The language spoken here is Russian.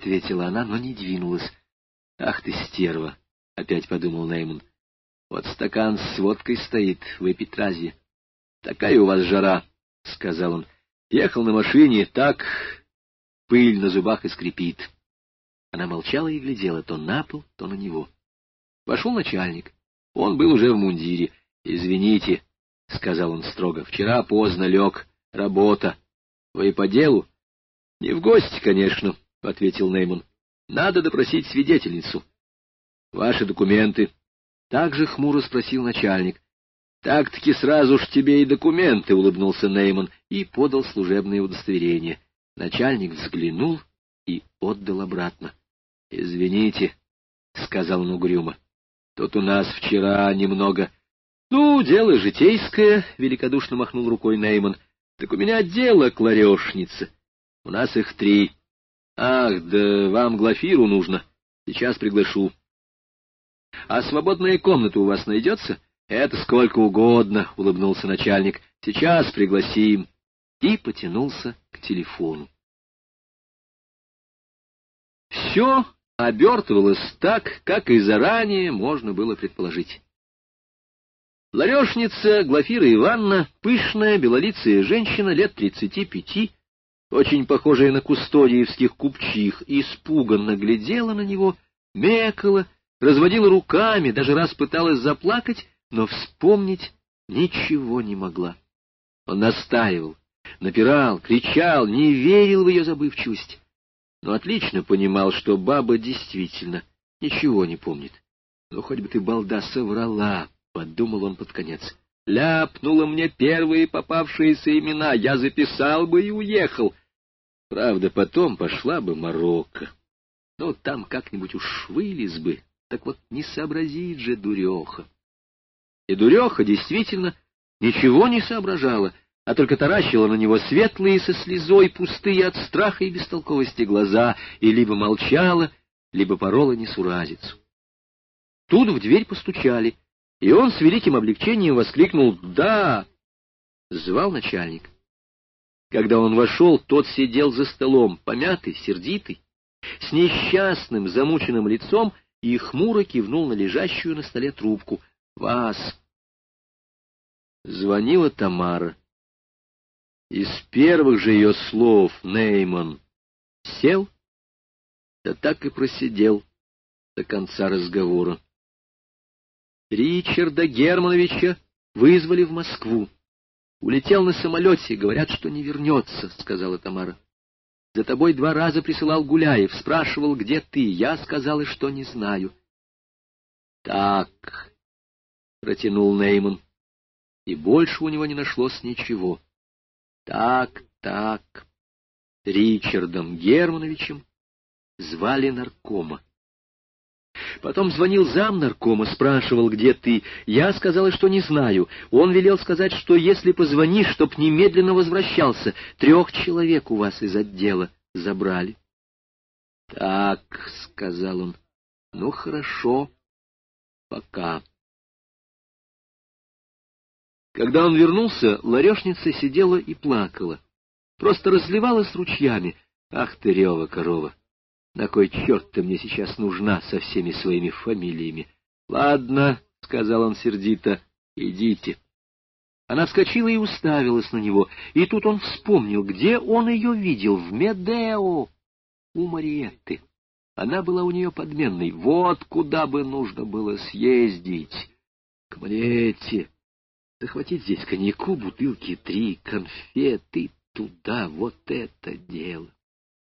ответила она, но не двинулась. Ах ты, стерва! — опять подумал Нейман. Вот стакан с водкой стоит, выпить разве? Такая у вас жара, — сказал он. Ехал на машине, так пыль на зубах и скрипит. Она молчала и глядела то на пол, то на него. Вошел начальник. Он был уже в мундире. — Извините, — сказал он строго, — вчера поздно лег. Работа. Вы по делу? — Не в гости, конечно, — ответил Нейман. — Надо допросить свидетельницу. — Ваши документы. Также хмуро спросил начальник. — Так-таки сразу ж тебе и документы, — улыбнулся Нейман и подал служебное удостоверение. Начальник взглянул и отдал обратно. — Извините, — сказал он угрюмо. — Тут у нас вчера немного... — Ну, дело житейское, — великодушно махнул рукой Нейман. — Так у меня дело кларешница. У нас их три. Ах, да вам Глафиру нужно. Сейчас приглашу. — А свободная комната у вас найдется? — Это сколько угодно, — улыбнулся начальник. — Сейчас пригласим. И потянулся к телефону. Все обертывалось так, как и заранее можно было предположить. Ларешница Глафира Ивановна, пышная, белолицая женщина лет тридцати пяти, очень похожая на кустодиевских купчих, испуганно глядела на него, мекала, разводила руками, даже раз пыталась заплакать, но вспомнить ничего не могла. Он настаивал, напирал, кричал, не верил в ее забывчивость но отлично понимал, что баба действительно ничего не помнит. «Ну, хоть бы ты, балда, соврала!» — подумал он под конец. «Ляпнула мне первые попавшиеся имена, я записал бы и уехал. Правда, потом пошла бы Марокко. Ну, там как-нибудь уж вылез бы, так вот не сообразит же дуреха». И дуреха действительно ничего не соображала, а только таращила на него светлые со слезой, пустые от страха и бестолковости глаза, и либо молчала, либо порола несуразицу. Тут в дверь постучали, и он с великим облегчением воскликнул «Да!» Звал начальник. Когда он вошел, тот сидел за столом, помятый, сердитый, с несчастным, замученным лицом, и хмуро кивнул на лежащую на столе трубку. «Вас!» Звонила Тамара. Из первых же ее слов Нейман сел, да так и просидел до конца разговора. Ричарда Германовича вызвали в Москву. Улетел на самолете, говорят, что не вернется, — сказала Тамара. За тобой два раза присылал Гуляев, спрашивал, где ты. Я сказала, что не знаю. — Так, — протянул Нейман, и больше у него не нашлось ничего. Так, так. Ричардом Германовичем звали наркома. Потом звонил зам наркома, спрашивал, где ты. Я сказала, что не знаю. Он велел сказать, что если позвонишь, чтоб немедленно возвращался. Трех человек у вас из отдела забрали. — Так, — сказал он, — ну хорошо, пока. Когда он вернулся, ларешница сидела и плакала. Просто разливалась ручьями. Ах ты, рева корова! На кой черт ты мне сейчас нужна со всеми своими фамилиями? Ладно, — сказал он сердито, — идите. Она вскочила и уставилась на него, и тут он вспомнил, где он ее видел, в Медео, у Мариетты. Она была у нее подменной, вот куда бы нужно было съездить. К Мариетте, захватить здесь коньяку, бутылки три, конфеты, туда, вот это дело.